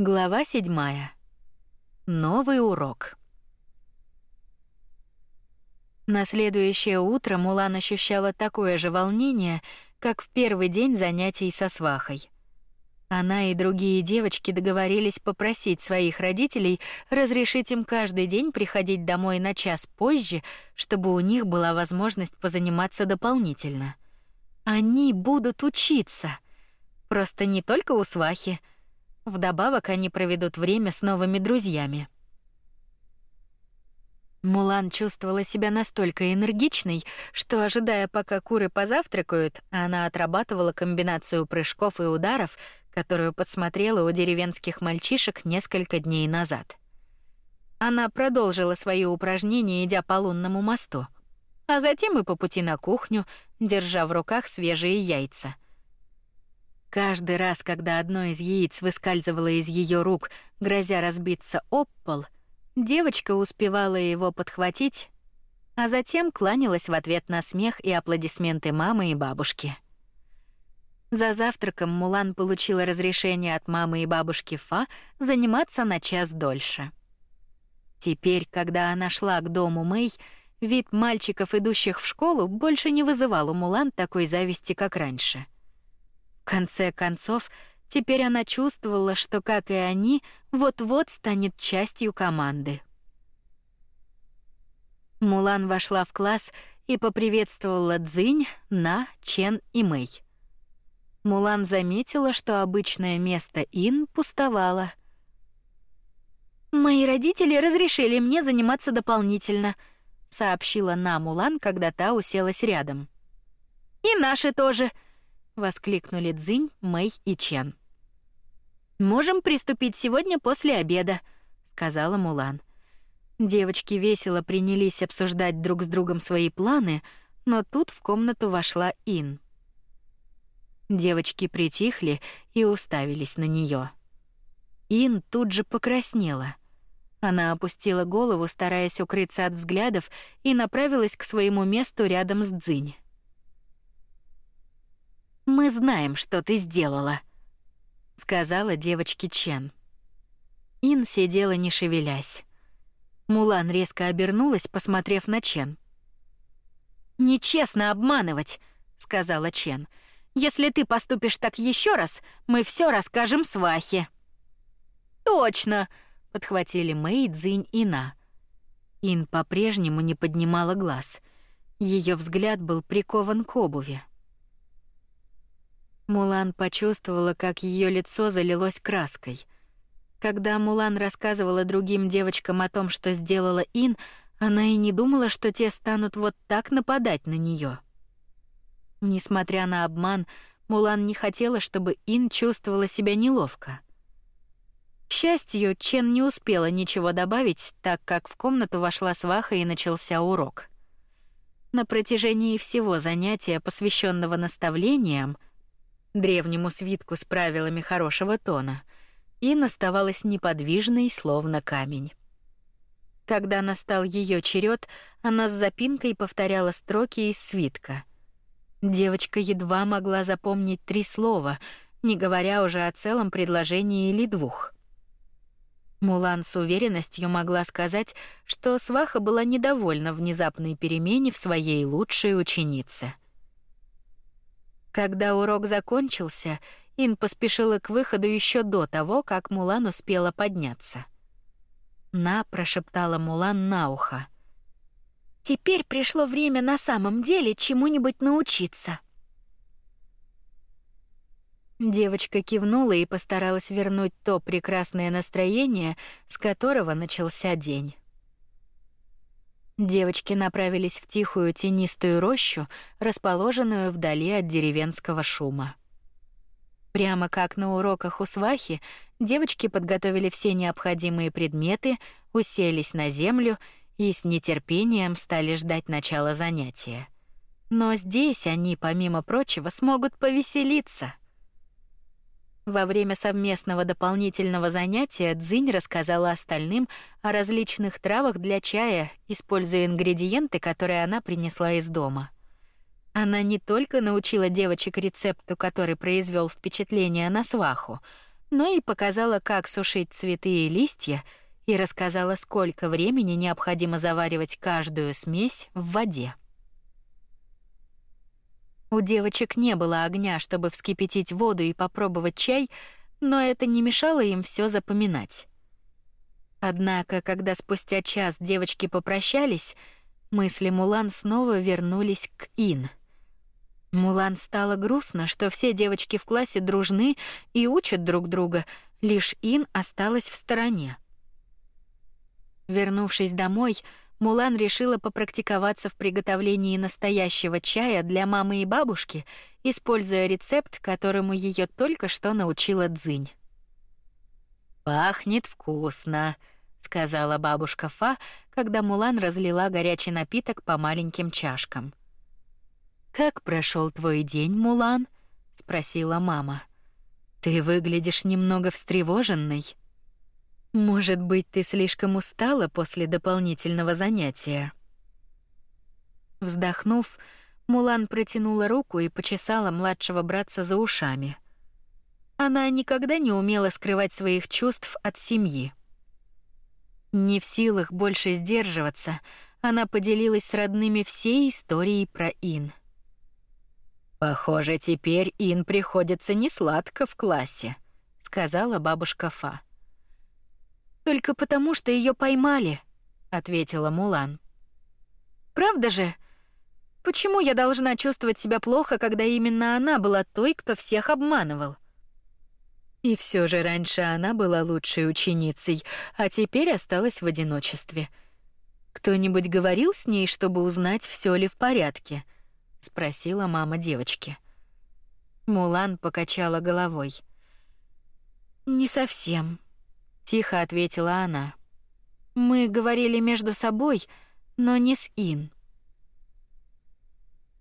Глава седьмая. Новый урок. На следующее утро Мулан ощущала такое же волнение, как в первый день занятий со свахой. Она и другие девочки договорились попросить своих родителей разрешить им каждый день приходить домой на час позже, чтобы у них была возможность позаниматься дополнительно. Они будут учиться. Просто не только у свахи — Вдобавок они проведут время с новыми друзьями. Мулан чувствовала себя настолько энергичной, что ожидая, пока куры позавтракают, она отрабатывала комбинацию прыжков и ударов, которую подсмотрела у деревенских мальчишек несколько дней назад. Она продолжила свои упражнения, идя по лунному мосту, а затем и по пути на кухню, держа в руках свежие яйца — Каждый раз, когда одно из яиц выскальзывало из ее рук, грозя разбиться об пол, девочка успевала его подхватить, а затем кланялась в ответ на смех и аплодисменты мамы и бабушки. За завтраком Мулан получила разрешение от мамы и бабушки Фа заниматься на час дольше. Теперь, когда она шла к дому Мэй, вид мальчиков, идущих в школу, больше не вызывал у Мулан такой зависти, как раньше — конце концов, теперь она чувствовала, что, как и они, вот-вот станет частью команды. Мулан вошла в класс и поприветствовала Цзинь, На, Чен и Мэй. Мулан заметила, что обычное место Ин пустовало. «Мои родители разрешили мне заниматься дополнительно», — сообщила На Мулан, когда та уселась рядом. «И наши тоже», воскликнули Цзинь, Мэй и Чен. Можем приступить сегодня после обеда, сказала Мулан. Девочки весело принялись обсуждать друг с другом свои планы, но тут в комнату вошла Ин. Девочки притихли и уставились на нее. Ин тут же покраснела. Она опустила голову, стараясь укрыться от взглядов, и направилась к своему месту рядом с Цзинь. Мы знаем, что ты сделала, сказала девочке Чен. Ин сидела не шевелясь. Мулан резко обернулась, посмотрев на Чен. Нечестно обманывать, сказала Чен. Если ты поступишь так еще раз, мы все расскажем свахе. Точно, подхватили Мэй, Цзинь и На. Ин по-прежнему не поднимала глаз. Ее взгляд был прикован к обуви. Мулан почувствовала, как ее лицо залилось краской. Когда Мулан рассказывала другим девочкам о том, что сделала Ин, она и не думала, что те станут вот так нападать на нее. Несмотря на обман, Мулан не хотела, чтобы Ин чувствовала себя неловко. К счастью, Чен не успела ничего добавить, так как в комнату вошла сваха и начался урок. На протяжении всего занятия, посвященного наставлениям, древнему свитку с правилами хорошего тона, и оставалась неподвижной, словно камень. Когда настал ее черед, она с запинкой повторяла строки из свитка. Девочка едва могла запомнить три слова, не говоря уже о целом предложении или двух. Мулан с уверенностью могла сказать, что сваха была недовольна внезапной перемене в своей лучшей ученице — когда урок закончился, Ин поспешила к выходу еще до того, как Мулан успела подняться. На прошептала Мулан на ухо. Теперь пришло время на самом деле чему-нибудь научиться. Девочка кивнула и постаралась вернуть то прекрасное настроение, с которого начался день. Девочки направились в тихую тенистую рощу, расположенную вдали от деревенского шума. Прямо как на уроках у свахи, девочки подготовили все необходимые предметы, уселись на землю и с нетерпением стали ждать начала занятия. Но здесь они, помимо прочего, смогут повеселиться — во время совместного дополнительного занятия Дзинь рассказала остальным о различных травах для чая, используя ингредиенты, которые она принесла из дома. Она не только научила девочек рецепту, который произвел впечатление на сваху, но и показала, как сушить цветы и листья, и рассказала, сколько времени необходимо заваривать каждую смесь в воде. У девочек не было огня, чтобы вскипятить воду и попробовать чай, но это не мешало им все запоминать. Однако, когда спустя час девочки попрощались, мысли Мулан снова вернулись к Ин. Мулан стало грустно, что все девочки в классе дружны и учат друг друга, лишь Ин осталась в стороне. Вернувшись домой, Мулан решила попрактиковаться в приготовлении настоящего чая для мамы и бабушки, используя рецепт, которому ее только что научила Дзынь. «Пахнет вкусно», — сказала бабушка Фа, когда Мулан разлила горячий напиток по маленьким чашкам. «Как прошел твой день, Мулан?» — спросила мама. «Ты выглядишь немного встревоженной». Может быть, ты слишком устала после дополнительного занятия. Вздохнув, Мулан протянула руку и почесала младшего братца за ушами. Она никогда не умела скрывать своих чувств от семьи. Не в силах больше сдерживаться, она поделилась с родными всей историей про Ин. Похоже, теперь Ин приходится не сладко в классе, сказала бабушка Фа. Только потому, что ее поймали, ответила Мулан. Правда же? Почему я должна чувствовать себя плохо, когда именно она была той, кто всех обманывал? И все же раньше она была лучшей ученицей, а теперь осталась в одиночестве. Кто-нибудь говорил с ней, чтобы узнать, все ли в порядке? спросила мама девочки. Мулан покачала головой. Не совсем тихо ответила она. Мы говорили между собой, но не с Ин.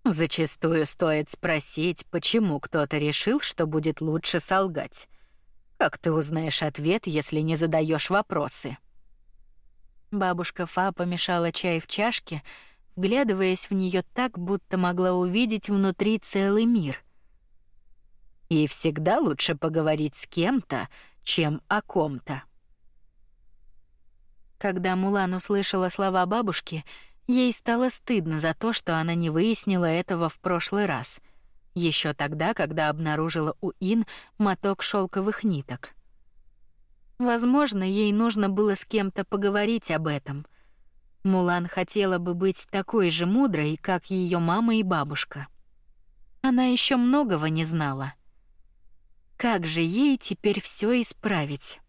Зачастую стоит спросить, почему кто-то решил, что будет лучше солгать. Как ты узнаешь ответ, если не задаешь вопросы? Бабушка Фа помешала чай в чашке, вглядываясь в нее так, будто могла увидеть внутри целый мир. И всегда лучше поговорить с кем-то, чем о ком-то. Когда Мулан услышала слова бабушки, ей стало стыдно за то, что она не выяснила этого в прошлый раз, еще тогда, когда обнаружила у Ин моток шелковых ниток. Возможно, ей нужно было с кем-то поговорить об этом. Мулан хотела бы быть такой же мудрой, как ее мама и бабушка. Она еще многого не знала. Как же ей теперь все исправить?